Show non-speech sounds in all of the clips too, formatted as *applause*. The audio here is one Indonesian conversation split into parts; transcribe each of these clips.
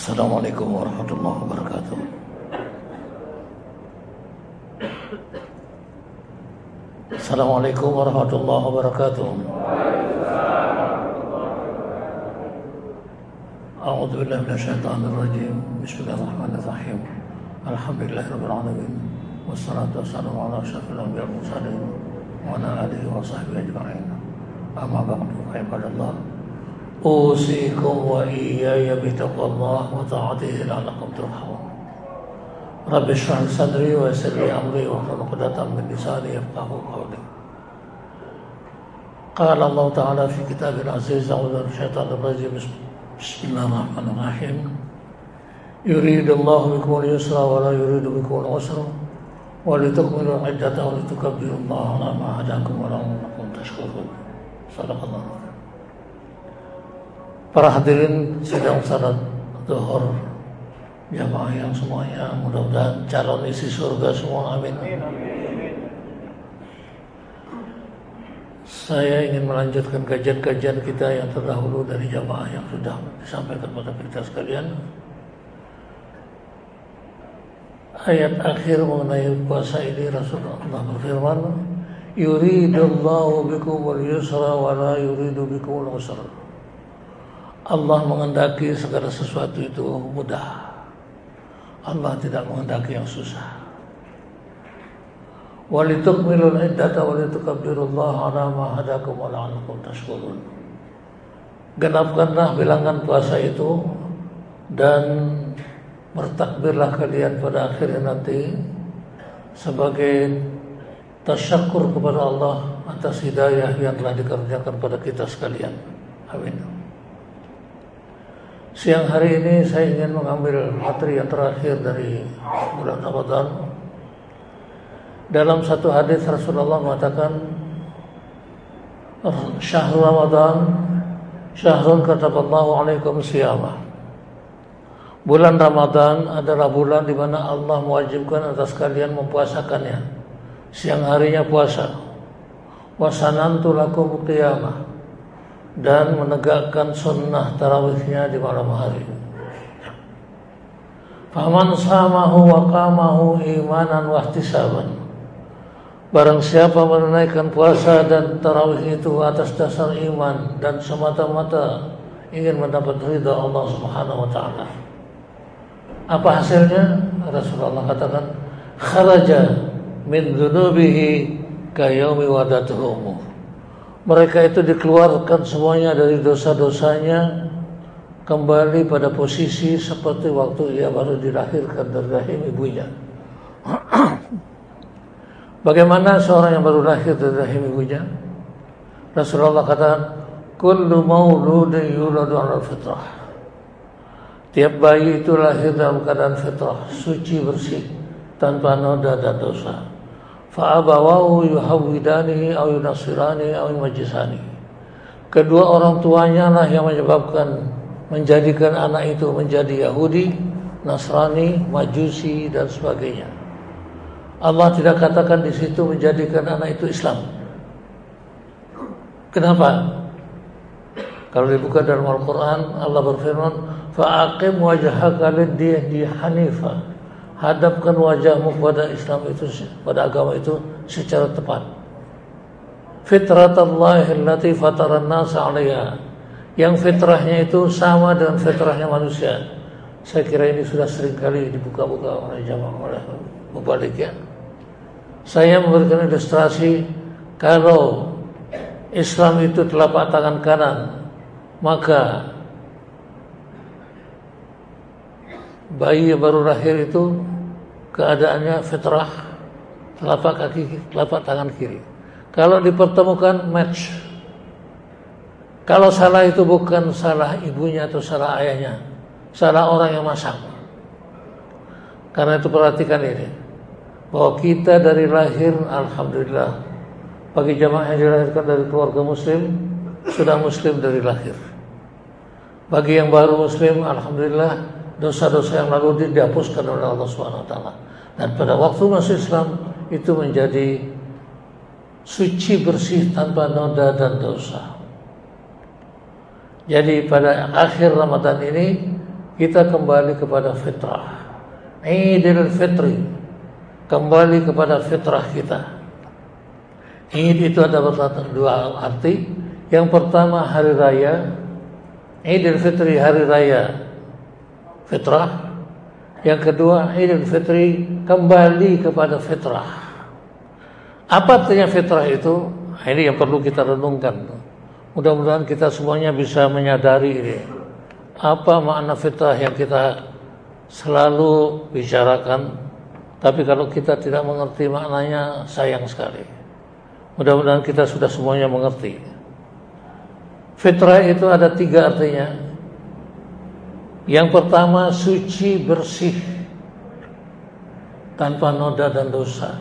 السلام عليكم ورحمة الله وبركاته. السلام عليكم ورحمة الله وبركاته. أعوذ بالله من الشيطان الرجيم. بسم الله الرحمن الرحيم. الحمد لله رب العالمين. والصلاة والسلام على أشرف الأنبياء والمرسلين وعلى آله وصحبه أجمعين. أما بعد فعباد الله أوصيكم وإياي بتقوى الله وطاعته لعلكم ترحمون. رب اشرح لي صدري ويسر لي أمري واحلل عقدة من لساني يفقهوا قولي. قال الله تعالى في كتاب العزيز أعوذ من الشيطان الرجيم. بسم الله الرحمن الرحيم. يريد الله بكم اليسر ولا يريد بكم العسر ولتكملوا العدة ولتكبروا الله على ما هداكم ولعلكم تشكرون. صدق الله Para hadirin sidang salat zuhur jamaah yang semuanya mudah-mudahan calon isi surga semua amin. Saya ingin melanjutkan kajian-kajian kita yang terdahulu dari jamaah yang sudah disampaikan kepada kita sekalian. Ayat akhir mengenai puasa ini Rasulullah berfirman, "Yuridullahu bikumul yusra wa la yuridu bikumul usra." Allah mengendaki segala sesuatu itu mudah. Allah tidak mengendaki yang susah. Walitukmilul iddata walitukabirullah ala ma hadakum wa la'allakum tashkurun. Genapkanlah bilangan puasa itu dan bertakbirlah kalian pada akhirnya nanti sebagai tasyakur kepada Allah atas hidayah yang telah dikerjakan pada kita sekalian. Amin. Siang hari ini saya ingin mengambil materi yang terakhir dari bulan Ramadan. Dalam satu hadis Rasulullah mengatakan Syahrul Ramadan Syahrun kataballahu alaikum siyamah Bulan Ramadan adalah bulan di mana Allah mewajibkan atas kalian mempuasakannya. Siang harinya puasa. Wasanantu lakum qiyamah dan menegakkan sunnah tarawihnya di malam hari. Faman samahu wa qamahu imanan wa ihtisaban. Barang siapa menunaikan puasa dan tarawih itu atas dasar iman dan semata-mata ingin mendapat ridha Allah Subhanahu wa taala. Apa hasilnya? Rasulullah katakan, kharaja min dzunubihi kayaumi wadatuhu mereka itu dikeluarkan semuanya dari dosa-dosanya kembali pada posisi seperti waktu ia baru dilahirkan dari rahim ibunya. *clears throat* Bagaimana seorang yang baru lahir dari rahim ibunya? Rasulullah kata, "Kullu mauludin yuladu 'ala fitrah." Tiap bayi itu lahir dalam keadaan fitrah, suci bersih, tanpa noda dan dosa fa'abawahu yuhawidanihi au yunasirani au majisani. Kedua orang tuanya lah yang menyebabkan menjadikan anak itu menjadi Yahudi, Nasrani, Majusi dan sebagainya. Allah tidak katakan di situ menjadikan anak itu Islam. Kenapa? Kalau dibuka dalam Al-Quran Allah berfirman Fa'aqim wajhaka lid-dini hanifah hadapkan wajahmu pada Islam itu pada agama itu secara tepat. Nas 'alaiha. Yang fitrahnya itu sama dengan fitrahnya manusia. Saya kira ini sudah sering kali dibuka-buka oleh jamaah oleh mubalik ya. Saya memberikan ilustrasi kalau Islam itu telapak tangan kanan maka bayi yang baru lahir itu keadaannya fitrah telapak kaki, telapak tangan kiri. Kalau dipertemukan match. Kalau salah itu bukan salah ibunya atau salah ayahnya, salah orang yang masak. Karena itu perhatikan ini bahwa kita dari lahir alhamdulillah bagi jamaah yang dilahirkan dari keluarga muslim sudah muslim dari lahir. Bagi yang baru muslim alhamdulillah dosa-dosa yang lalu dihapuskan oleh Allah Subhanahu taala. Dan pada waktu masuk Islam itu menjadi suci bersih tanpa noda dan dosa. Jadi pada akhir Ramadan ini kita kembali kepada fitrah. Idul Fitri kembali kepada fitrah kita. Id itu ada dua arti. Yang pertama hari raya, Idul Fitri hari raya fitrah. Yang kedua Idul Fitri kembali kepada fitrah. Apa artinya fitrah itu? Ini yang perlu kita renungkan. Mudah-mudahan kita semuanya bisa menyadari ini. Apa makna fitrah yang kita selalu bicarakan. Tapi kalau kita tidak mengerti maknanya sayang sekali. Mudah-mudahan kita sudah semuanya mengerti. Fitrah itu ada tiga artinya. Yang pertama suci bersih tanpa noda dan dosa.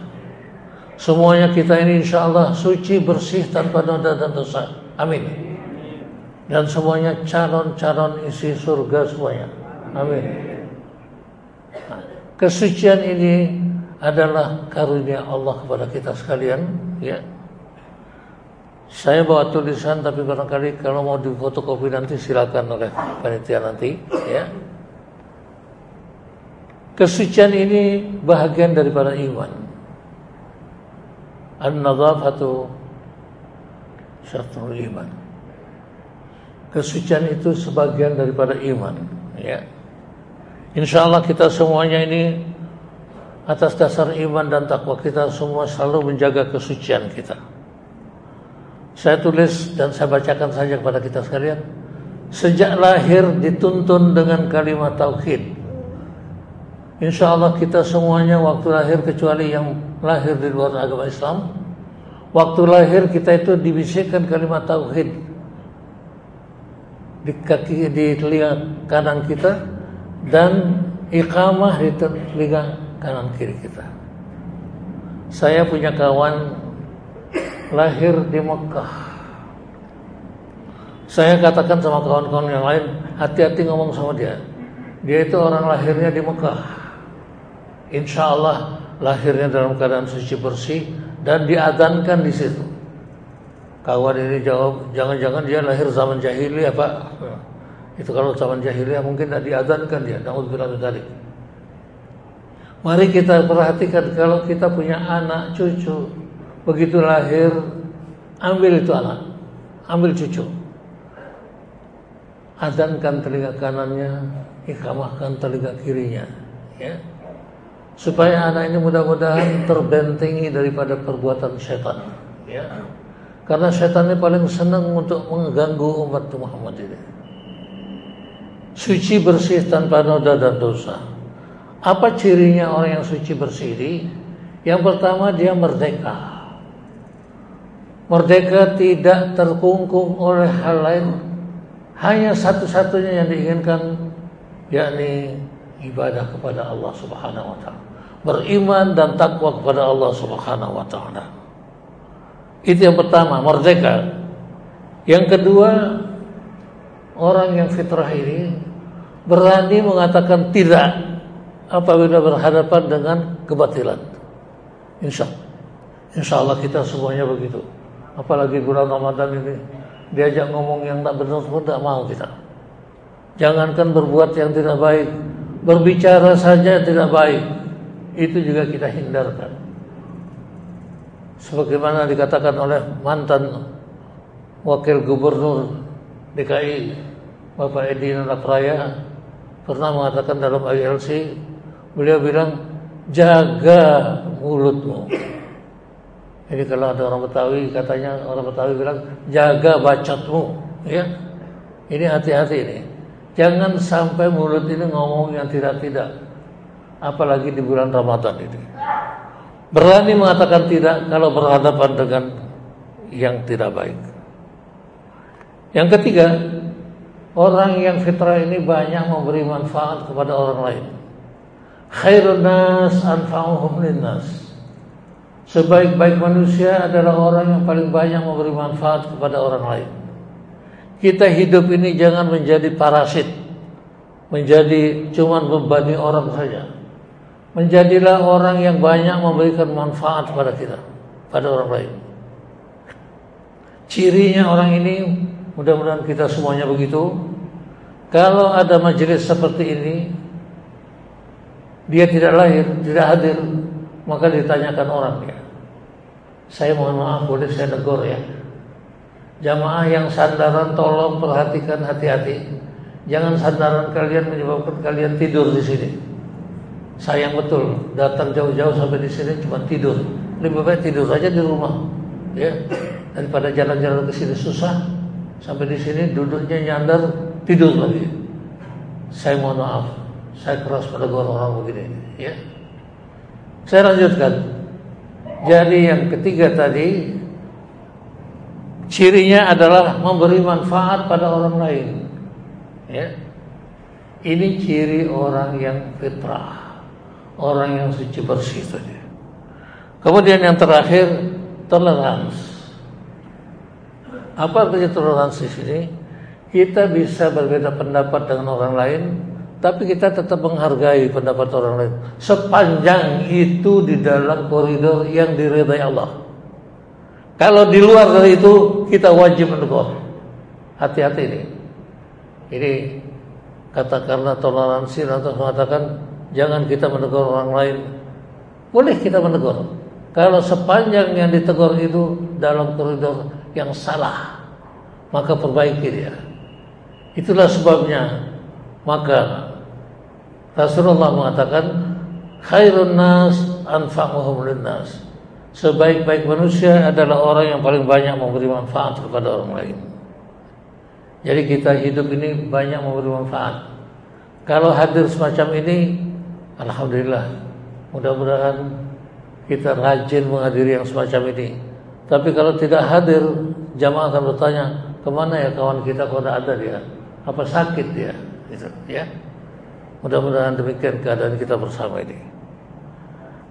Semuanya kita ini insya Allah suci bersih tanpa noda dan dosa. Amin. Dan semuanya calon-calon isi surga semuanya. Amin. Kesucian ini adalah karunia Allah kepada kita sekalian. Ya. Saya bawa tulisan tapi barangkali kalau mau difotokopi nanti silakan oleh panitia nanti. Ya. Kesucian ini bahagian daripada iman. An-nadhafatu syartul iman. Kesucian itu sebagian daripada iman, ya. Insya Allah kita semuanya ini atas dasar iman dan takwa kita semua selalu menjaga kesucian kita. Saya tulis dan saya bacakan saja kepada kita sekalian. Sejak lahir dituntun dengan kalimat tauhid. Insya Allah kita semuanya waktu lahir kecuali yang lahir di luar agama Islam Waktu lahir kita itu dibisikkan kalimat tauhid di kaki di telinga kanan kita dan iqamah di telinga kanan kiri kita. Saya punya kawan lahir di Mekah. Saya katakan sama kawan-kawan yang lain, hati-hati ngomong sama dia. Dia itu orang lahirnya di Mekah. Insya Allah lahirnya dalam keadaan suci bersih, dan diadankan di situ. Kawan ini jawab, jangan-jangan dia lahir zaman jahiliyah pak. Itu kalau zaman jahiliyah mungkin tidak diadankan dia. Naudzubillah dari. Mari kita perhatikan kalau kita punya anak cucu begitu lahir ambil itu anak, ambil cucu. Adankan telinga kanannya, ikamahkan telinga kirinya, ya. Supaya anak ini mudah-mudahan terbentengi daripada perbuatan setan ya. Karena setan ini paling senang untuk mengganggu umat Muhammad ini. Suci bersih tanpa noda dan dosa. Apa cirinya orang yang suci bersih ini? Yang pertama dia merdeka merdeka tidak terkungkung oleh hal lain hanya satu-satunya yang diinginkan yakni ibadah kepada Allah Subhanahu wa taala beriman dan takwa kepada Allah Subhanahu wa taala. Itu yang pertama, merdeka. Yang kedua, orang yang fitrah ini berani mengatakan tidak apabila berhadapan dengan kebatilan. Insya, insya Allah kita semuanya begitu. Apalagi bulan Ramadan ini diajak ngomong yang tak benar pun tak mau kita. Jangankan berbuat yang tidak baik, berbicara saja tidak baik itu juga kita hindarkan. Sebagaimana dikatakan oleh mantan wakil gubernur DKI Bapak Edi Nanapraya pernah mengatakan dalam ILC beliau bilang jaga mulutmu. Jadi kalau ada orang Betawi katanya orang Betawi bilang jaga bacotmu, ya. Ini hati-hati ini. Jangan sampai mulut ini ngomong yang tidak-tidak apalagi di bulan Ramadan ini. Berani mengatakan tidak kalau berhadapan dengan yang tidak baik. Yang ketiga, orang yang fitrah ini banyak memberi manfaat kepada orang lain. Khairun nas anfa'uhum linnas. Sebaik-baik manusia adalah orang yang paling banyak memberi manfaat kepada orang lain. Kita hidup ini jangan menjadi parasit, menjadi cuman membani orang saja. Menjadilah orang yang banyak memberikan manfaat pada kita, pada orang lain. Cirinya orang ini, mudah-mudahan kita semuanya begitu. Kalau ada majelis seperti ini, dia tidak lahir, tidak hadir, maka ditanyakan orang ya. Saya mohon maaf, boleh saya negor ya. Jamaah yang sandaran tolong perhatikan hati-hati. Jangan sandaran kalian menyebabkan kalian tidur di sini. Sayang betul, datang jauh-jauh sampai di sini cuma tidur. Lebih baik tidur aja di rumah. Ya, daripada jalan-jalan ke sini susah. Sampai di sini duduknya nyandar, tidur lagi. Saya mohon maaf, saya keras pada orang begini. Ya, saya lanjutkan. Jadi yang ketiga tadi cirinya adalah memberi manfaat pada orang lain. Ya. Ini ciri orang yang fitrah, orang yang suci bersih tadi. Kemudian yang terakhir toleransi. Apa artinya toleransi sini? Kita bisa berbeda pendapat dengan orang lain, tapi kita tetap menghargai pendapat orang lain sepanjang itu di dalam koridor yang diridai Allah. Kalau di luar dari itu kita wajib menegur. Hati-hati ini. Ini kata karena toleransi atau mengatakan jangan kita menegur orang lain. Boleh kita menegur. Kalau sepanjang yang ditegur itu dalam koridor yang salah, maka perbaiki dia. Itulah sebabnya maka Rasulullah mengatakan khairun nas anfa'uhum linnas. Sebaik-baik manusia adalah orang yang paling banyak memberi manfaat kepada orang lain. Jadi kita hidup ini banyak memberi manfaat. Kalau hadir semacam ini, alhamdulillah. Mudah-mudahan kita rajin menghadiri yang semacam ini. Tapi kalau tidak hadir, jamaah akan bertanya, ke mana ya kawan kita kalau ada dia? Apa sakit dia? Gitu, ya. Mudah-mudahan demikian keadaan kita bersama ini.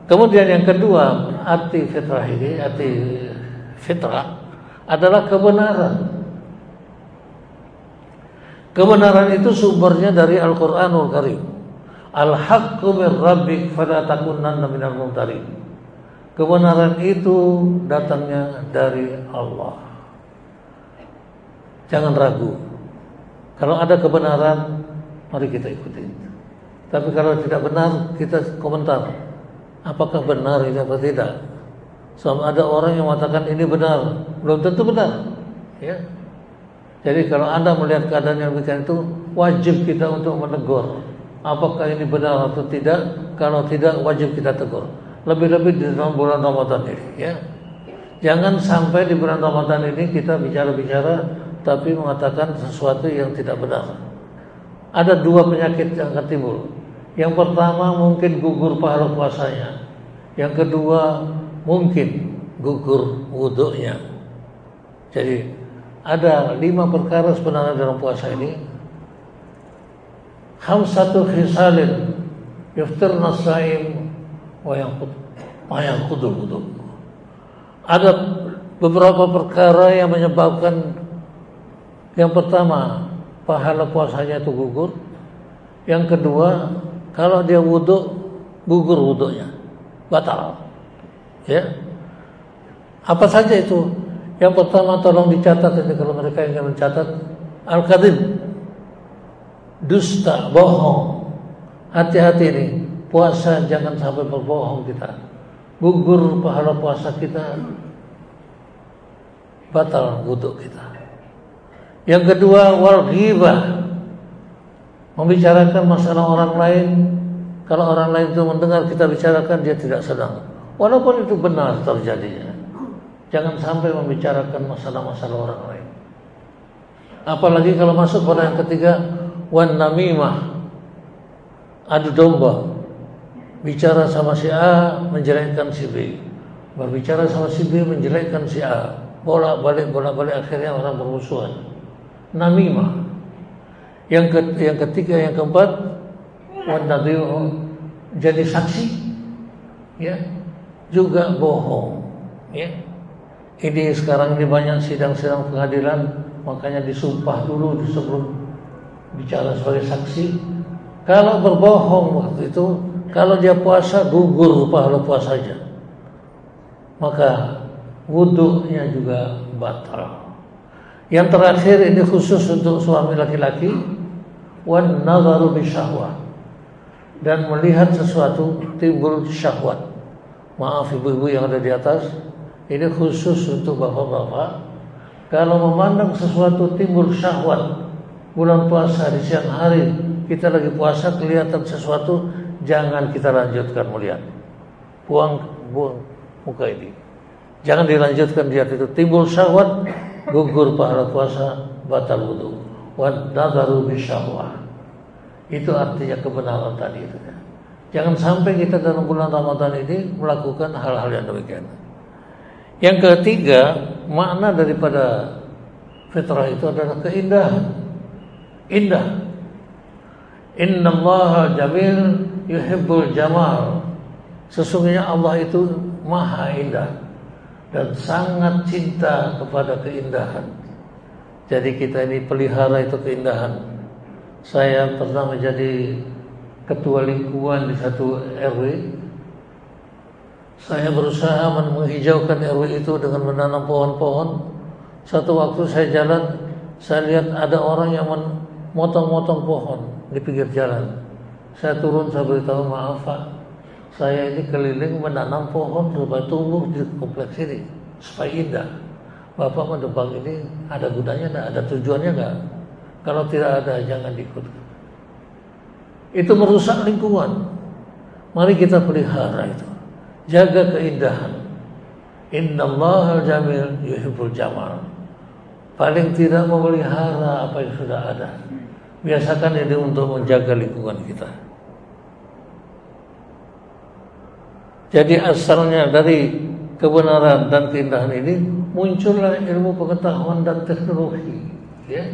Kemudian yang kedua, arti fitrah ini, arti fitrah adalah kebenaran. Kebenaran itu sumbernya dari Al-Qur'anul Karim. Al-haqqu min rabbik fala takunanna minal mumtarin. Kebenaran itu datangnya dari Allah. Jangan ragu. Kalau ada kebenaran, mari kita ikuti. Tapi kalau tidak benar kita komentar. Apakah benar ini atau tidak? So ada orang yang mengatakan ini benar. Belum tentu benar. Ya. Jadi kalau anda melihat keadaan yang demikian itu Wajib kita untuk menegur. Apakah ini benar atau tidak? Kalau tidak wajib kita tegur. Lebih-lebih di dalam bulan Ramadan ini ya. Jangan sampai di bulan Ramadan ini kita bicara-bicara Tapi mengatakan sesuatu yang tidak benar. Ada dua penyakit yang akan timbul yang pertama mungkin gugur pahala puasanya. Yang kedua mungkin gugur wudhunya. Jadi ada lima perkara sebenarnya dalam puasa ini. Hamsatu khisalin yuftirna saim wa yang kudul wudhu. Ada beberapa perkara yang menyebabkan yang pertama pahala puasanya itu gugur. Yang kedua kalau dia wudhu gugur wudhunya batal. Ya. Apa saja itu? Yang pertama tolong dicatat ini kalau mereka ingin mencatat. Al-kadhib dusta bohong. Hati-hati ini. Puasa jangan sampai berbohong kita. Gugur pahala puasa kita. Batal wudhu kita. Yang kedua wal ghibah membicarakan masalah orang lain kalau orang lain itu mendengar kita bicarakan dia tidak sedang walaupun itu benar terjadinya. Jangan sampai membicarakan masalah-masalah orang lain. Apalagi kalau masuk pada yang ketiga wan namimah. Adu domba. Bicara sama si A menjelekkan si B. Berbicara sama si B menjelekkan si A. Bolak balik bolak balik akhirnya orang bermusuhan. Namimah yang ke, yang ketiga, yang keempat, wadadhi'u jadi saksi, ya, juga bohong, ya. Ini sekarang ini banyak sidang-sidang pengadilan, makanya disumpah dulu sebelum bicara sebagai saksi. Kalau berbohong waktu itu, kalau dia puasa gugur pahala puasanya, maka wudhunya juga batal. Yang terakhir ini khusus untuk suami laki-laki wan nazaru bisyahwah dan melihat sesuatu timbul syahwat. Maaf ibu-ibu yang ada di atas, ini khusus untuk bapak-bapak. Kalau memandang sesuatu timbul syahwat, bulan puasa di siang hari, kita lagi puasa kelihatan sesuatu, jangan kita lanjutkan melihat. Buang, buang muka ini. Jangan dilanjutkan lihat itu timbul syahwat, gugur pahala puasa, batal wudhu. Itu artinya kebenaran tadi itu. Jangan sampai kita dalam bulan Ramadan ini melakukan hal-hal yang demikian. Yang ketiga, makna daripada fitrah itu adalah keindahan. Indah. Inna Allah jamil yuhibbul jamal. Sesungguhnya Allah itu maha indah dan sangat cinta kepada keindahan. Jadi kita ini pelihara itu keindahan. Saya pernah menjadi ketua lingkungan di satu RW. Saya berusaha menghijaukan RW itu dengan menanam pohon-pohon. Satu waktu saya jalan, saya lihat ada orang yang memotong-motong pohon di pinggir jalan. Saya turun, saya beritahu maaf Pak, saya ini keliling menanam pohon supaya tumbuh di kompleks ini supaya indah. Bapak mendebang ini ada gunanya enggak? Ada tujuannya enggak? Kalau tidak ada jangan diikut. Itu merusak lingkungan. Mari kita pelihara itu. Jaga keindahan. Inna Allah jamil yuhibbul jamal. Paling tidak memelihara apa yang sudah ada. Biasakan ini untuk menjaga lingkungan kita. Jadi asalnya dari kebenaran dan keindahan ini muncullah ilmu pengetahuan dan teknologi. Ya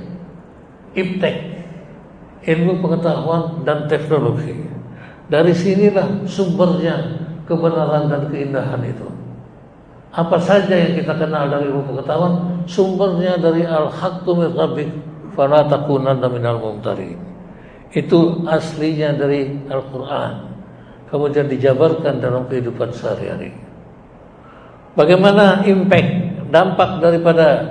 iptek, ilmu pengetahuan dan teknologi. Dari sinilah sumbernya kebenaran dan keindahan itu. Apa saja yang kita kenal dari ilmu pengetahuan, sumbernya dari al-haqqu min rabbik fala takunanna minal mumtarin. Itu aslinya dari Al-Qur'an. Kemudian dijabarkan dalam kehidupan sehari-hari. Bagaimana impact, dampak daripada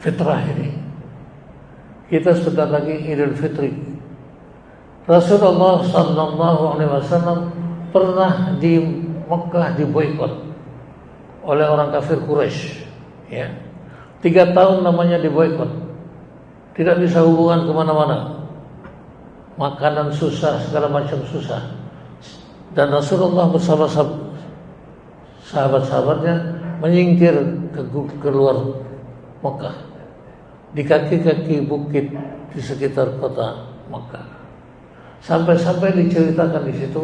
fitrah ini. Kita sebentar lagi Idul Fitri. Rasulullah Sallallahu Alaihi Wasallam pernah di Mekah diboikot oleh orang kafir Quraisy. Ya, tiga tahun namanya diboikot. Tidak bisa hubungan ke mana-mana. Makanan susah, segala macam susah. Dan Rasulullah bersama sahabat-sahabatnya menyingkir ke keluar Mekah di kaki-kaki bukit di sekitar kota Mekah. Sampai-sampai diceritakan di situ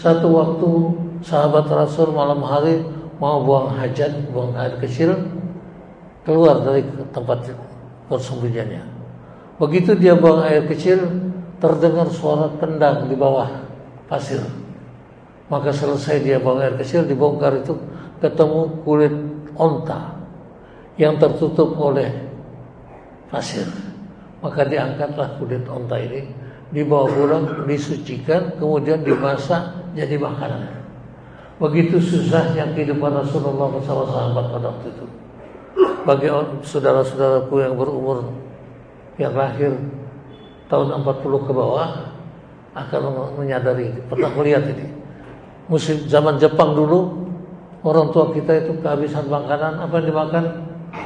satu waktu sahabat Rasul malam hari mau buang hajat, buang air kecil keluar dari tempat persembunyiannya. Begitu dia buang air kecil, terdengar suara tendang di bawah pasir. Maka selesai dia buang air kecil, dibongkar itu ketemu kulit onta yang tertutup oleh pasir. Maka diangkatlah kulit onta ini, dibawa pulang, disucikan, kemudian dimasak jadi makanan. Begitu susahnya kehidupan Rasulullah bersama sahabat pada waktu itu. Bagi saudara-saudaraku yang berumur yang lahir tahun 40 ke bawah akan menyadari, pernah melihat ini. Musim zaman Jepang dulu orang tua kita itu kehabisan makanan apa yang dimakan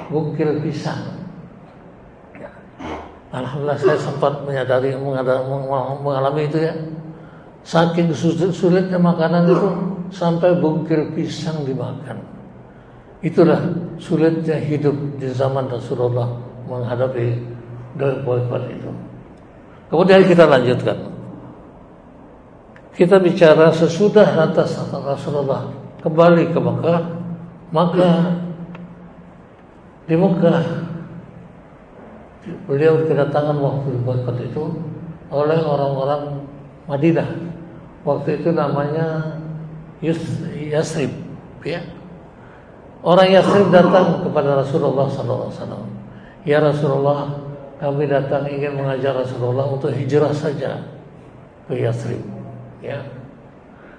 bungkil pisang Alhamdulillah saya sempat menyadari mengalami itu ya. Saking sulitnya makanan itu sampai bungkil pisang dimakan. Itulah sulitnya hidup di zaman Rasulullah menghadapi boykot itu. Kemudian kita lanjutkan. Kita bicara sesudah atas Rasulullah kembali ke Mekah, maka di Mekah beliau kedatangan waktu boykot itu oleh orang-orang Madinah. Waktu itu namanya Yus, Yasrib, ya. Orang Yasrib datang kepada Rasulullah SAW. Ya Rasulullah, kami datang ingin mengajar Rasulullah untuk hijrah saja ke Yasrib. Ya.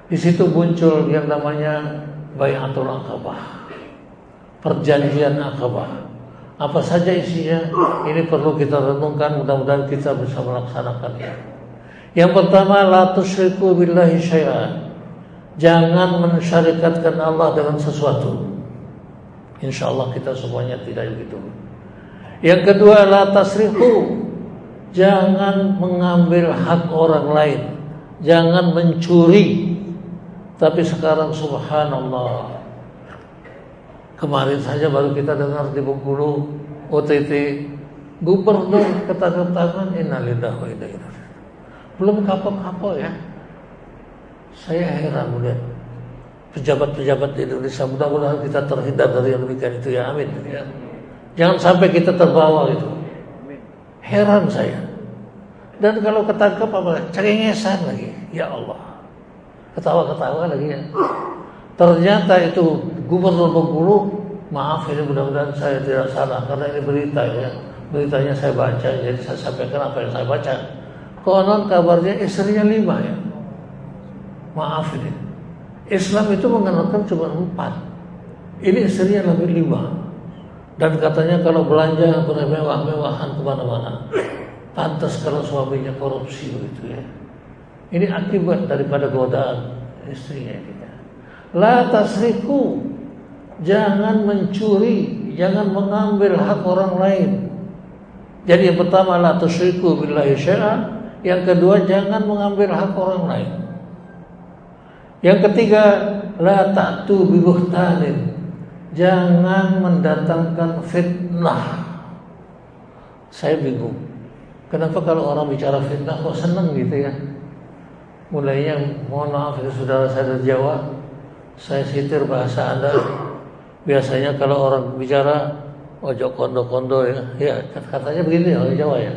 Di situ muncul yang namanya Bayatul Aqabah. Perjanjian Aqabah Apa saja isinya? Ini perlu kita renungkan. Mudah-mudahan kita bisa melaksanakannya. Yang pertama, la tusyriku billahi syai'an. Jangan mensyarikatkan Allah dengan sesuatu. Insya Allah kita semuanya tidak begitu. Yang kedua, la tasrifu. Jangan mengambil hak orang lain. Jangan mencuri. Tapi sekarang subhanallah Kemarin saja baru kita dengar di Bengkulu OTT gubernur ketangkap tangan innalillahi wa inna ilaihi Belum kapok-kapok ya. Saya heran melihat pejabat-pejabat di Indonesia mudah-mudahan kita terhindar dari yang demikian itu ya amin ya. Jangan sampai kita terbawa itu. Heran saya. Dan kalau ketangkap apa? Cengengesan lagi. Ya Allah. Ketawa-ketawa lagi ya. Ternyata itu Gubernur Bengkulu, maaf ini mudah-mudahan saya tidak salah karena ini berita ya. Beritanya saya baca, jadi saya sampaikan apa yang saya baca. Konon kabarnya istrinya lima ya. Maaf ini. Islam itu mengenalkan cuma empat. Ini istrinya lebih lima. Dan katanya kalau belanja bermewah-mewahan ke mana-mana. Pantas kalau suaminya korupsi begitu ya. Ini akibat daripada godaan istrinya ini. La tasriku Jangan mencuri Jangan mengambil hak orang lain. Jadi yang pertama La tasriku billahi syai'an Yang kedua jangan mengambil hak orang lain. Yang ketiga La ta'tu bibuhtanin Jangan mendatangkan fitnah. Saya bingung Kenapa kalau orang bicara fitnah kok senang gitu ya Mulainya mohon maaf ya saudara saya dari saya sitir bahasa Anda. Biasanya kalau orang bicara ojo kondo-kondo ya, ya katanya begini ya orang Jawa ya.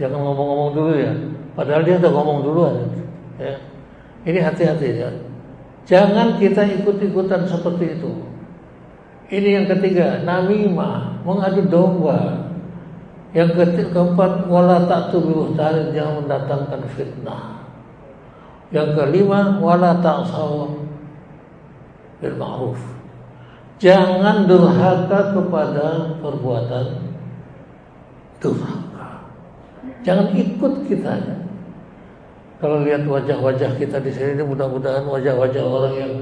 Jangan ngomong-ngomong dulu ya. Padahal dia udah ngomong duluan. Ya. Ini hati-hati ya. Jangan kita ikut-ikutan seperti itu. Ini yang ketiga, namimah, mengadu domba. Yang ketiga, keempat, wala ta'tu bibuhtarin, jangan mendatangkan fitnah. Yang kelima, wala ta'saw bil ma'ruf. Jangan durhaka kepada perbuatan durhaka. Jangan ikut kita. Kalau lihat wajah-wajah kita di sini mudah-mudahan wajah-wajah orang yang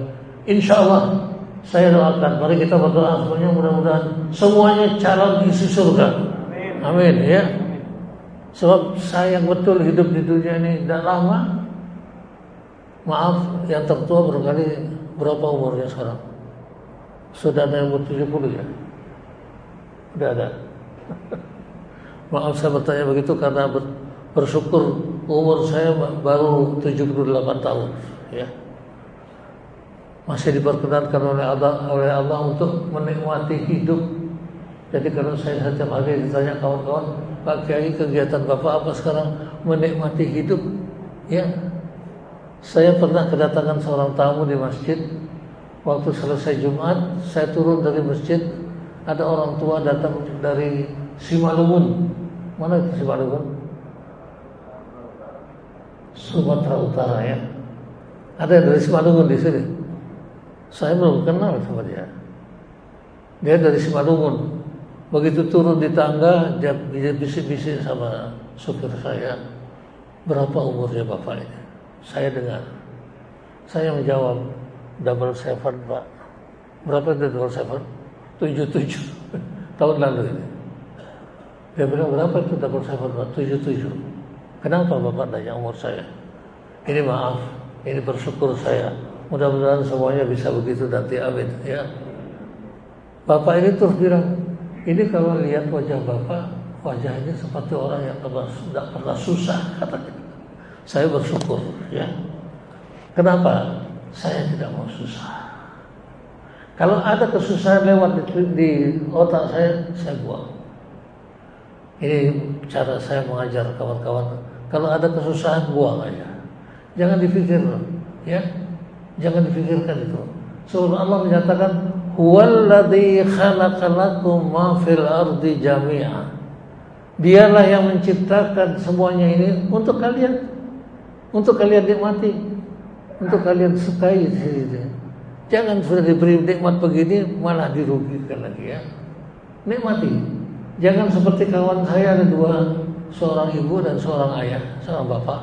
insya Allah saya doakan. Mari kita berdoa semuanya mudah-mudahan semuanya calon isi surga. Amin ya. Sebab sayang betul hidup di dunia ini tidak lama. Maaf yang tertua barangkali Berapa umurnya sekarang? Sudah ada yang umur 70 ya? Sudah ada. *laughs* Maaf saya bertanya begitu karena bersyukur umur saya baru 78 tahun ya. Masih diperkenankan oleh Allah, oleh Allah untuk menikmati hidup. Jadi kalau saya setiap hari ditanya kawan-kawan, Pak Kiai kegiatan Bapak apa sekarang menikmati hidup? Ya, saya pernah kedatangan seorang tamu di masjid. Waktu selesai Jumat, saya turun dari masjid. Ada orang tua datang dari Simalungun. Mana itu Simalungun? Sumatera Utara ya. Ada yang dari Simalungun di sini. Saya belum kenal sama dia. Dia dari Simalungun. Begitu turun di tangga, dia bisik-bisik sama supir saya. Berapa umurnya bapak ini? Saya dengar. Saya menjawab, double seven pak. Berapa itu double seven? Tujuh tujuh. *laughs* Tahun lalu ini. Dia bilang berapa itu double seven pak? Tujuh tujuh. Kenapa bapak tanya umur saya? Ini maaf, ini bersyukur saya. Mudah-mudahan semuanya bisa begitu nanti amin ya. Bapak ini terus bilang, ini kalau lihat wajah bapak, wajahnya seperti orang yang tidak pernah susah katanya. Saya bersyukur ya. Kenapa? Saya tidak mau susah. Kalau ada kesusahan lewat di, di otak saya, saya buang. Ini cara saya mengajar kawan-kawan. Kalau ada kesusahan, buang aja. Jangan dipikir, ya. Jangan dipikirkan itu. Sebab Allah menyatakan, "Huwallazi khalaqalakum ma fil ardi jami'a." Dialah yang menciptakan semuanya ini untuk kalian untuk kalian nikmati, untuk kalian sukai. Jangan sudah diberi nikmat begini malah dirugikan lagi ya. Nikmati. Jangan seperti kawan saya ada dua, seorang ibu dan seorang ayah, seorang bapak.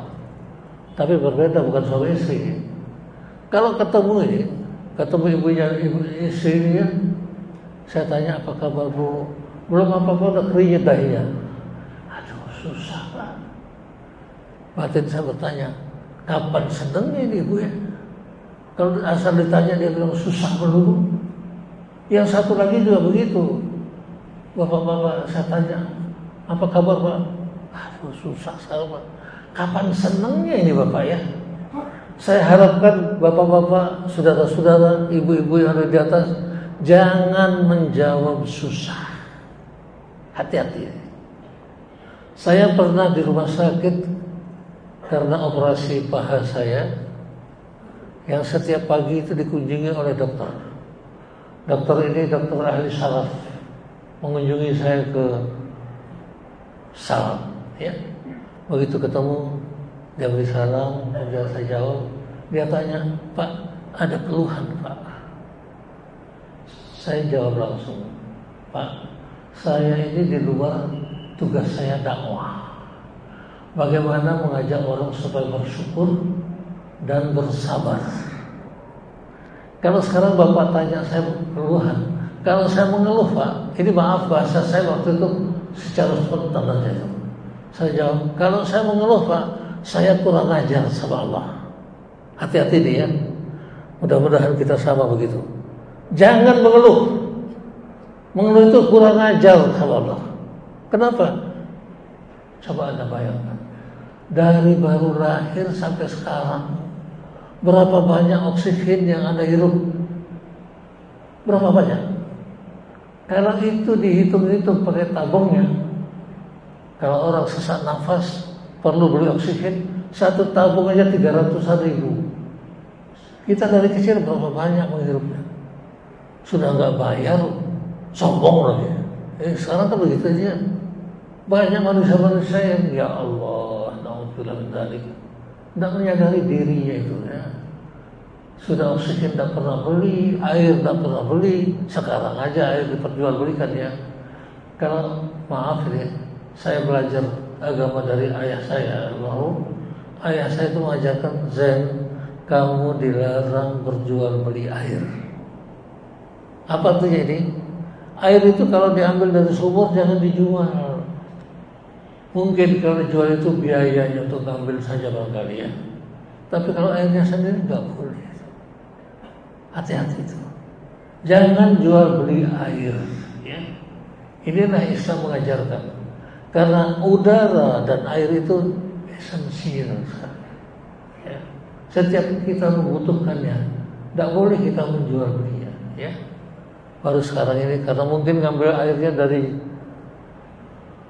Tapi berbeda bukan suami istri. Kalau ketemu ini, ketemu ibunya ibu istrinya, saya tanya apa kabar bu? Belum apa-apa udah keringet dahinya. Aduh susah pak. Batin saya bertanya, kapan senengnya ini ibu ya? Kalau asal ditanya dia bilang susah melulu. Yang satu lagi juga begitu. Bapak-bapak saya tanya, apa kabar Pak? Aduh susah sekali Pak. Kapan senangnya ini Bapak ya? Saya harapkan bapak-bapak, saudara-saudara, ibu-ibu yang ada di atas jangan menjawab susah. Hati-hati. Saya pernah di rumah sakit karena operasi paha saya yang setiap pagi itu dikunjungi oleh dokter. Dokter ini dokter ahli saraf mengunjungi saya ke salam, ya. Begitu ketemu dia beri salam, dia saya jawab, dia tanya, Pak, ada keluhan Pak? Saya jawab langsung, Pak, saya ini di luar tugas saya dakwah. Bagaimana mengajak orang supaya bersyukur dan bersabar. Kalau sekarang Bapak tanya saya keluhan, kalau saya mengeluh Pak, ini maaf bahasa saya waktu itu secara spontan aja itu. Saya jawab, kalau saya mengeluh Pak, saya kurang ajar sama Allah. Hati-hati nih ya. Mudah-mudahan kita sama begitu. Jangan mengeluh. Mengeluh itu kurang ajar sama Allah. Kenapa? Coba Anda bayangkan. Dari baru lahir sampai sekarang Berapa banyak oksigen yang Anda hirup? Berapa banyak? Kalau itu dihitung-hitung pakai tabungnya, kalau orang sesak nafas perlu beli oksigen, satu tabung aja 300 ribu. Kita dari kecil berapa banyak menghirupnya? Sudah nggak bayar, sombong lagi. Eh, sekarang kan begitu aja. Banyak manusia-manusia yang ya Allah, naudzubillah min tidak menyadari dirinya itu ya. Sudah oksigen tidak pernah beli, air tidak pernah beli, sekarang aja air diperjualbelikan ya. Kalau maaf ya, saya belajar agama dari ayah saya, mau ayah saya itu mengajarkan Zen, kamu dilarang berjual beli air. Apa tuh jadi? Air itu kalau diambil dari sumur jangan dijual. Mungkin kalau jual itu biayanya untuk ngambil saja barangkali ya. Tapi kalau airnya sendiri nggak boleh. Hati-hati itu. Jangan jual beli air. Ya. Inilah Islam mengajarkan. Karena udara dan air itu esensial. Ya. Setiap kita membutuhkannya, tidak boleh kita menjual belinya. Ya. Baru sekarang ini karena mungkin ngambil airnya dari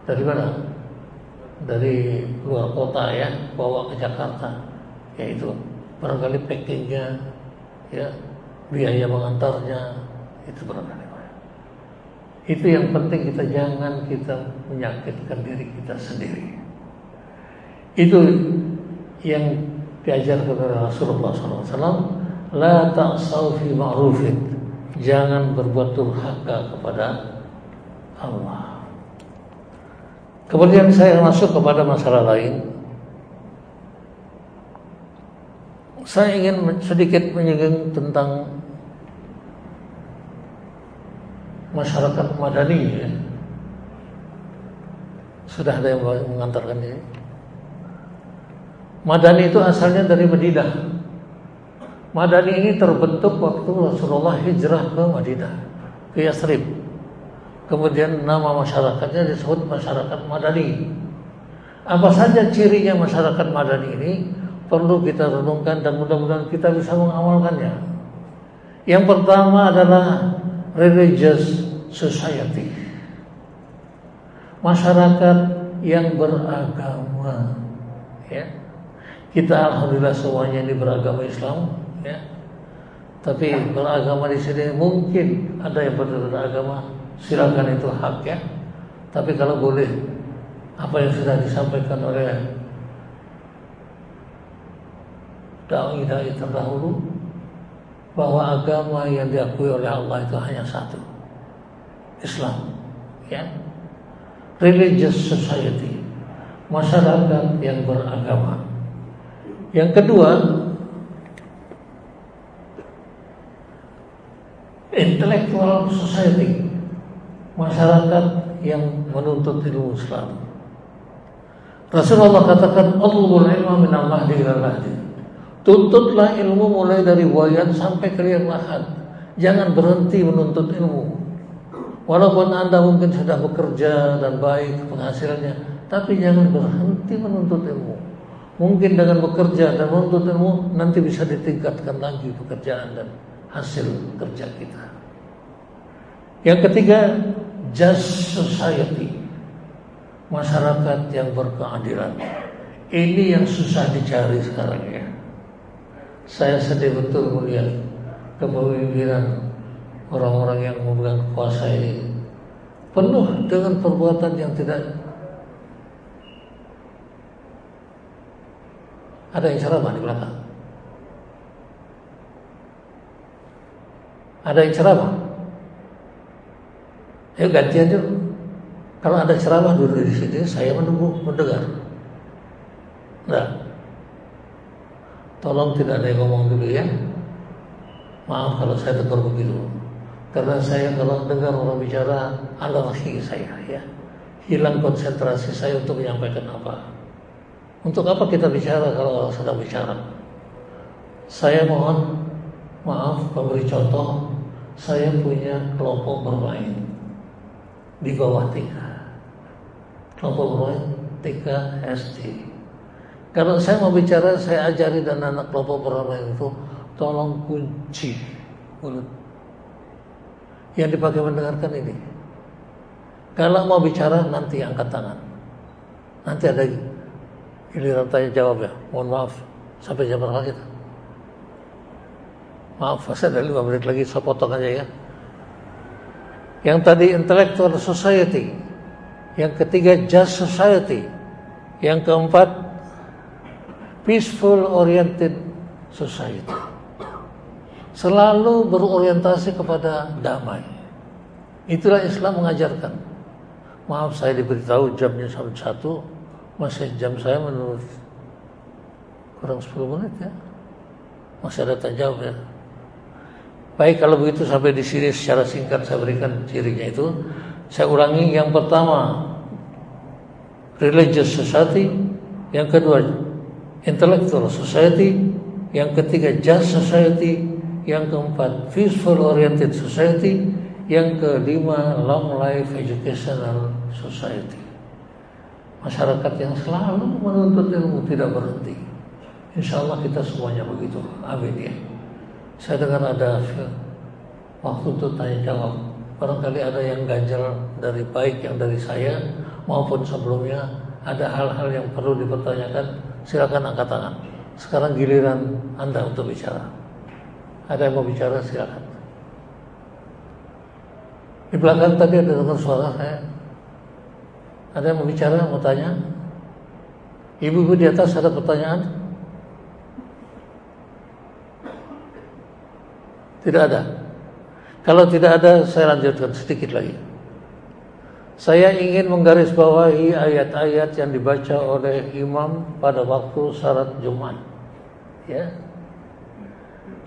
dari mana? dari luar kota ya bawa ke Jakarta yaitu barangkali packingnya ya biaya mengantarnya itu barangkali itu yang penting kita jangan kita menyakitkan diri kita sendiri. Itu yang diajarkan oleh Rasulullah SAW la ta'saw fi ma'rufin. Jangan berbuat durhaka kepada Allah. Kemudian saya masuk kepada masalah lain. Saya ingin sedikit menyinggung tentang masyarakat madani ya. Sudah ada yang mengantarkan ini. Madani itu asalnya dari Madinah. Madani ini terbentuk waktu Rasulullah hijrah ke Madinah, ke Yasrib. Kemudian nama masyarakatnya disebut masyarakat Madani. Apa saja cirinya masyarakat Madani ini perlu kita renungkan dan mudah-mudahan kita bisa mengamalkannya. Yang pertama adalah religious society. Masyarakat yang beragama. Ya. Kita alhamdulillah semuanya ini beragama Islam, ya. Tapi beragama di sini mungkin ada yang berbeda agama, silakan itu hak ya. Tapi kalau boleh apa yang sudah disampaikan oleh dai-dai terdahulu bahwa agama yang diakui oleh Allah itu hanya satu, Islam. ya. Religious society, masyarakat yang beragama. Yang kedua, intellectual society, masyarakat yang menuntut ilmu Islam. Rasulullah katakan, "Allahul ilma min al-mahdi ila mahdi." Tuntutlah ilmu mulai dari wayan sampai ke lahat. Jangan berhenti menuntut ilmu. Walaupun Anda mungkin sudah bekerja dan baik penghasilannya, tapi jangan berhenti menuntut ilmu. Mungkin dengan bekerja dan menuntut ilmu nanti bisa ditingkatkan lagi pekerjaan dan hasil kerja kita. Yang ketiga, just society. Masyarakat yang berkeadilan. Ini yang susah dicari sekarang ya. Saya sedih betul melihat kepemimpinan orang-orang yang memegang kuasa ini penuh dengan perbuatan yang tidak ada yang ceramah di belakang. Ada yang ceramah. Ayo ganti aja kalau ada ceramah dulu di sini saya menunggu mendengar. Nah tolong tidak ada yang ngomong dulu ya maaf kalau saya tegur begitu karena saya kalau dengar orang bicara alergi saya ya. Hilang konsentrasi saya untuk menyampaikan apa. Untuk apa kita bicara kalau orang sedang bicara? Saya mohon maaf memberi contoh. Saya punya kelompok bermain di bawah tiga. Kelompok bermain tiga SD. Kalau saya mau bicara, saya ajari dan anak kelompok bermain itu tolong kunci mulut yang dipakai mendengarkan ini. Kalau mau bicara nanti angkat tangan. Nanti ada giliran tanya jawab ya. Mohon maaf. Sampai jam berapa kita? Maaf, saya ada lima menit lagi, saya potong aja ya. Yang tadi intellectual society. Yang ketiga just society. Yang keempat peaceful oriented society selalu berorientasi kepada damai. Itulah Islam mengajarkan. Maaf saya diberitahu jamnya sampai satu, masih jam saya menurut kurang 10 menit ya. Masih ada tanya jawab ya. Baik kalau begitu sampai di sini secara singkat saya berikan cirinya itu. Saya ulangi yang pertama religious society, yang kedua intellectual society, yang ketiga just society, yang keempat peaceful oriented society, yang kelima long life educational society. Masyarakat yang selalu menuntut ilmu tidak berhenti. Insya Allah kita semuanya begitu. Amin ya. Saya dengar ada waktu untuk tanya jawab. Barangkali ada yang ganjal dari baik yang dari saya maupun sebelumnya ada hal-hal yang perlu dipertanyakan. Silakan angkat tangan. Sekarang giliran Anda untuk bicara. Ada yang mau bicara silakan. Di belakang tadi ada dengar suara saya. Ada yang mau bicara, mau tanya? Ibu-ibu di atas ada pertanyaan? Tidak ada. Kalau tidak ada, saya lanjutkan sedikit lagi. Saya ingin menggarisbawahi ayat-ayat yang dibaca oleh imam pada waktu syarat Jumat. Ya,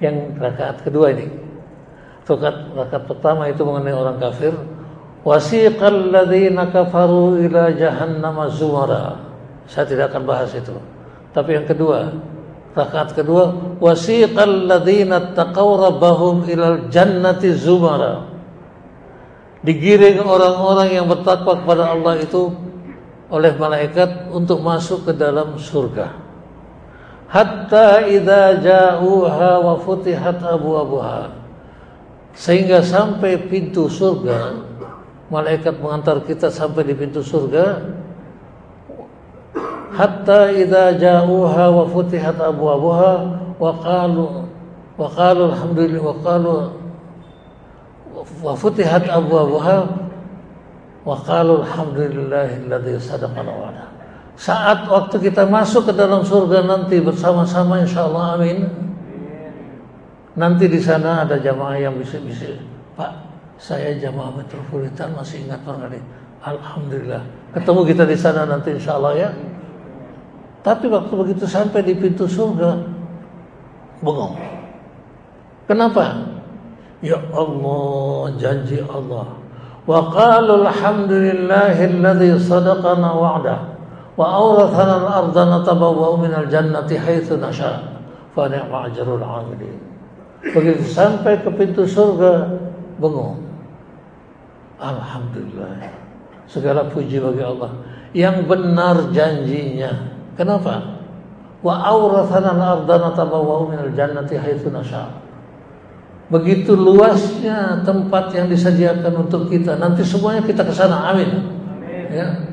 yang rakaat kedua ini. Rakaat rakaat pertama itu mengenai orang kafir. Wasiqal ladzina kafaru ila jahannam zumara. Saya tidak akan bahas itu. Tapi yang kedua, rakaat kedua, wasiqal ladzina taqaw rabbahum ilal jannati zumara. Digiring orang-orang yang bertakwa kepada Allah itu oleh malaikat untuk masuk ke dalam surga. Hatta idza ja'uha wa futihat abwabuha. Sehingga sampai pintu surga malaikat mengantar kita sampai di pintu surga. Hatta idza ja'uha wa futihat abwabuha wa qalu wa qalu alhamdulillah wa qalu wa futihat abwabuha wa qalu alhamdulillahilladzi sadaqana wa'ada saat waktu kita masuk ke dalam surga nanti bersama-sama insya Allah amin. Nanti di sana ada jamaah yang bisa-bisa Pak, Saya jamaah metropolitan masih ingat barangkali. Alhamdulillah. Ketemu kita di sana nanti insya Allah ya. Tapi waktu begitu sampai di pintu surga, bengong. Kenapa? Ya Allah, janji Allah. Wa qalu alhamdulillahilladzi sadaqana wa'dah wa awrathana al-ardha natabawwa'u minal jannati haitsu nasha. Fa ni'ma ajrul 'amilin. Begitu sampai ke pintu surga, bengong. Alhamdulillah. Segala puji bagi Allah yang benar janjinya Kenapa? Wa awrathana al-ardha natabawwa'u minal jannati haitsu nasha. Begitu luasnya tempat yang disediakan untuk kita. Nanti semuanya kita ke sana. Amin. Ya.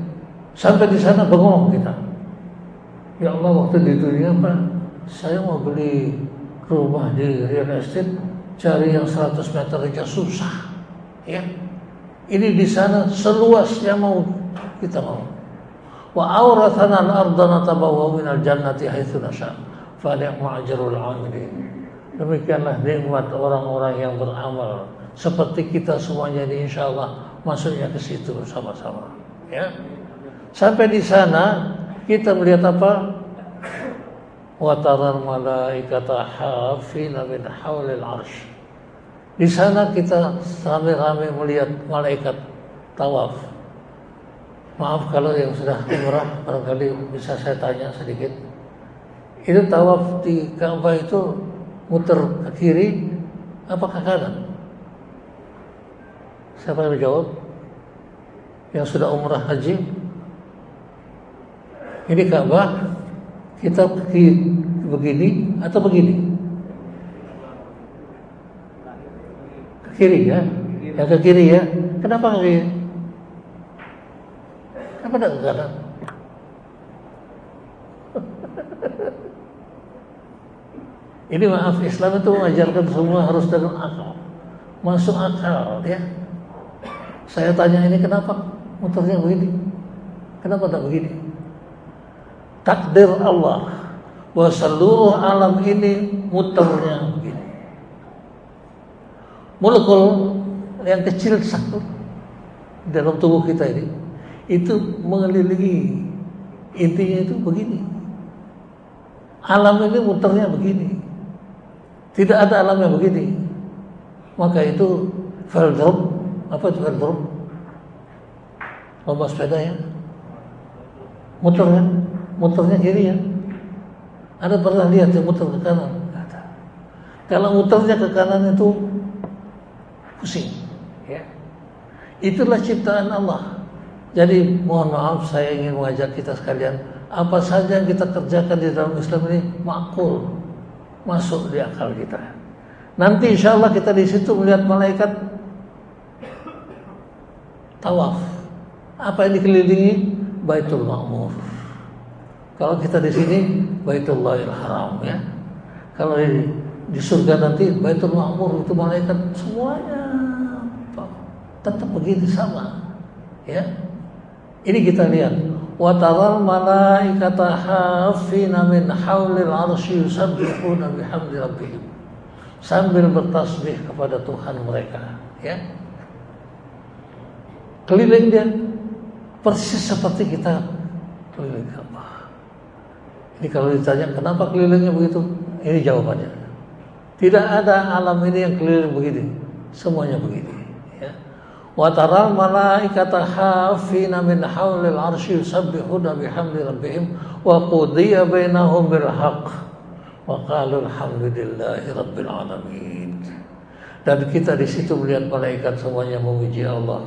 Sampai di sana bengong kita. Ya Allah waktu di dunia Pak, saya mau beli rumah di real estate, cari yang 100 meter aja susah. Ya. Ini di sana seluasnya mau kita mau wa awrathana al-ardha natabawwa min al-jannati haitsu nasha fa ni'ma ajrul 'amilin demikianlah nikmat orang-orang yang beramal. Seperti kita semuanya ini insyaallah masuknya ke situ bersama-sama. Ya. Sampai di sana kita melihat apa? Wa taral malaikata hafina min haulil arsh. Di sana kita ramai-ramai melihat malaikat tawaf. Maaf kalau yang sudah umrah barangkali bisa saya tanya sedikit. Itu tawaf di Ka'bah itu muter ke kiri apa ke kanan? Siapa yang menjawab? Yang sudah umrah haji? Ini Ka'bah kita begini atau begini? Ke kiri ya? Ya ke kiri ya. Kenapa ke kiri? Apa tidak ke kanan? Ini maaf Islam itu mengajarkan semua harus dengan akal. Masuk akal ya. Saya tanya ini kenapa muternya begini? Kenapa tak begini? Takdir Allah bahwa seluruh alam ini muternya begini. Molekul yang kecil satu dalam tubuh kita ini itu mengelilingi intinya itu begini alam ini muternya begini tidak ada alam yang begini. Maka itu velodrome apa itu velodrome lomba sepeda ya. Muter kan? Muternya kiri ya. Ada pernah lihat yang muter ke kanan? Ada. Kalau muternya ke kanan itu pusing ya. Itulah ciptaan Allah. Jadi mohon maaf saya ingin mengajak kita sekalian. Apa saja yang kita kerjakan di dalam Islam ini makul masuk di akal kita. Nanti insya Allah kita di situ melihat malaikat tawaf. Apa yang dikelilingi? Baitul Ma'mur. Kalau kita di sini Baitullahil Haram ya. Kalau di, di surga nanti Baitul Ma'mur itu malaikat semuanya tetap begini sama. Ya. Ini kita lihat. Wa taral malaikata min haulil arsy yusabbihuna bihamdi. Sambil bertasbih kepada Tuhan mereka, ya. Keliling dia persis seperti kita keliling Allah. Ini kalau ditanya kenapa kelilingnya begitu? Ini jawabannya. Tidak ada alam ini yang keliling begini. Semuanya begini dan kita di situ melihat malaikat semuanya memuji Allah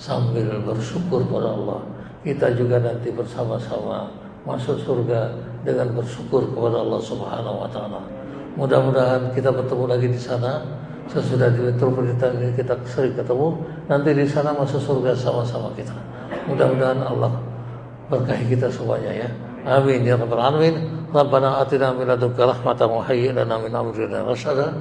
sambil bersyukur pada Allah. Kita juga nanti bersama-sama masuk surga dengan bersyukur kepada Allah Subhanahu wa taala. Mudah-mudahan kita bertemu lagi di sana Sesudah di metropolitan ini kita sering ketemu, nanti di sana masuk surga sama-sama kita. Mudah-mudahan Allah berkahi kita semuanya ya. Amin ya rabbal alamin. Rabbana atina min ladunka rahmatan wa hayyi lana min amrina rasyada.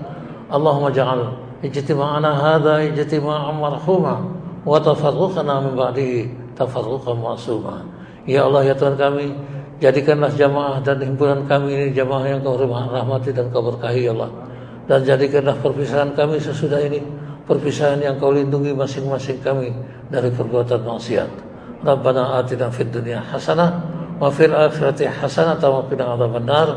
Allahumma ja'al ijtima'ana hadha ijtima'an marhuma wa tafarruqana min ba'dihi tafarruqan ma'suma. Ya Allah ya Tuhan kami, jadikanlah jamaah dan himpunan kami ini jamaah yang kau rahmati dan kau berkahi ya Allah dan jadikanlah perpisahan kami sesudah ini perpisahan yang kau lindungi masing-masing kami dari perbuatan maksiat. Rabbana atina fid dunya hasanah wa fil akhirati hasanah wa qina adzabannar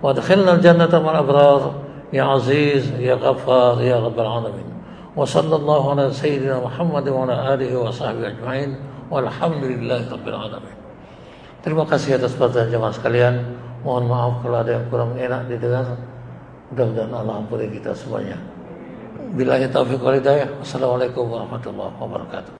wa adkhilna al-jannata ma'al abrar ya aziz ya ghaffar ya rabbal alamin. Wa sallallahu ala sayyidina Muhammad wa ala alihi wa sahbihi ajma'in walhamdulillahi rabbil alamin. Terima kasih atas perhatian jemaah sekalian. Mohon maaf kalau ada yang kurang enak didengar. Mudah-mudahan Allah ampuni kita semuanya. Billahi taufiq wal hidayah. Wassalamualaikum warahmatullahi wabarakatuh.